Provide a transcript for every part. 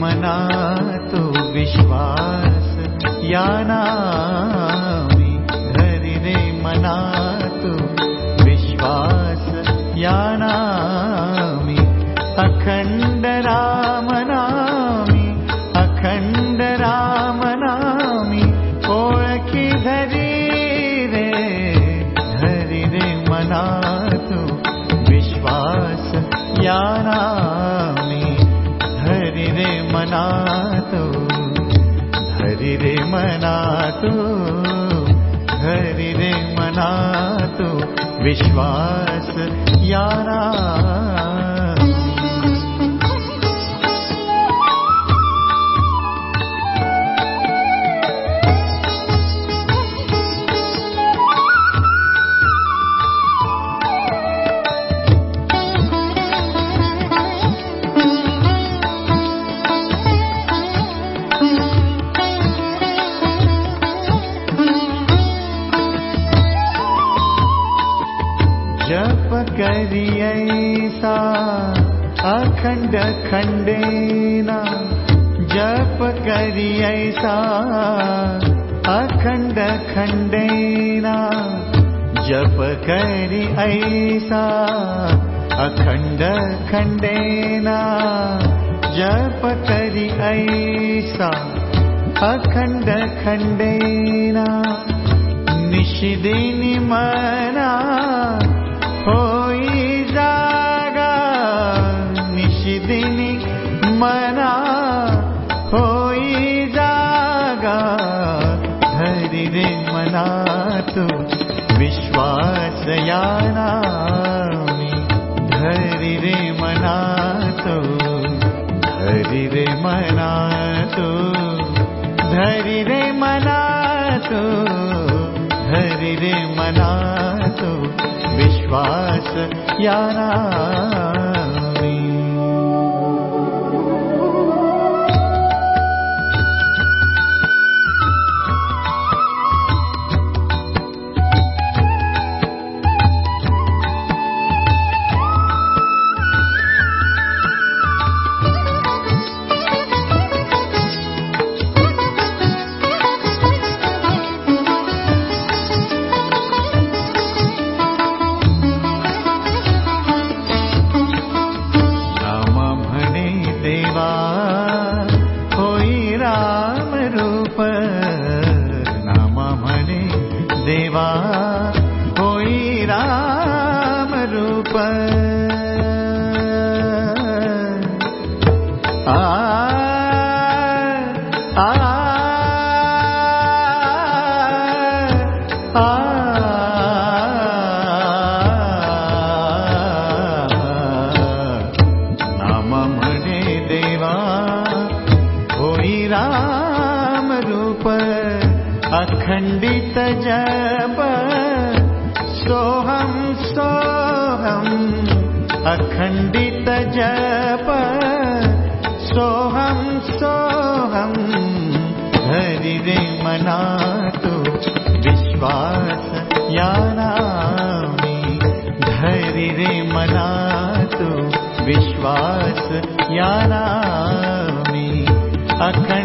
मना तु विश्वासना धरि रे मनातु विश्वास याना अखण्ड खण्डेना जप करियैसा अखण्ड खण्डेना जप करि ऐसा अखण्ड खण्डेना जप करि ऐसा अखण्ड खण्डेना निशिदिनि मना यानामि धरि रे मना तु धरि रे मना तु धरि रे मना तु धरि रे मना तु विश्वास यानामि खण्डित जप सोहं सोहम् अखण्डित जप सोहं सोहम् हरि रे मनातु विश्वास यानामि। धरि रे मनातु विश्वास यानामि। अखण्ड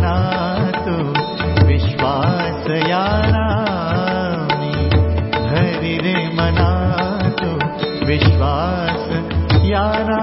रे मनातु विश्वास यानामि धरि रे मनातु विश्वास याना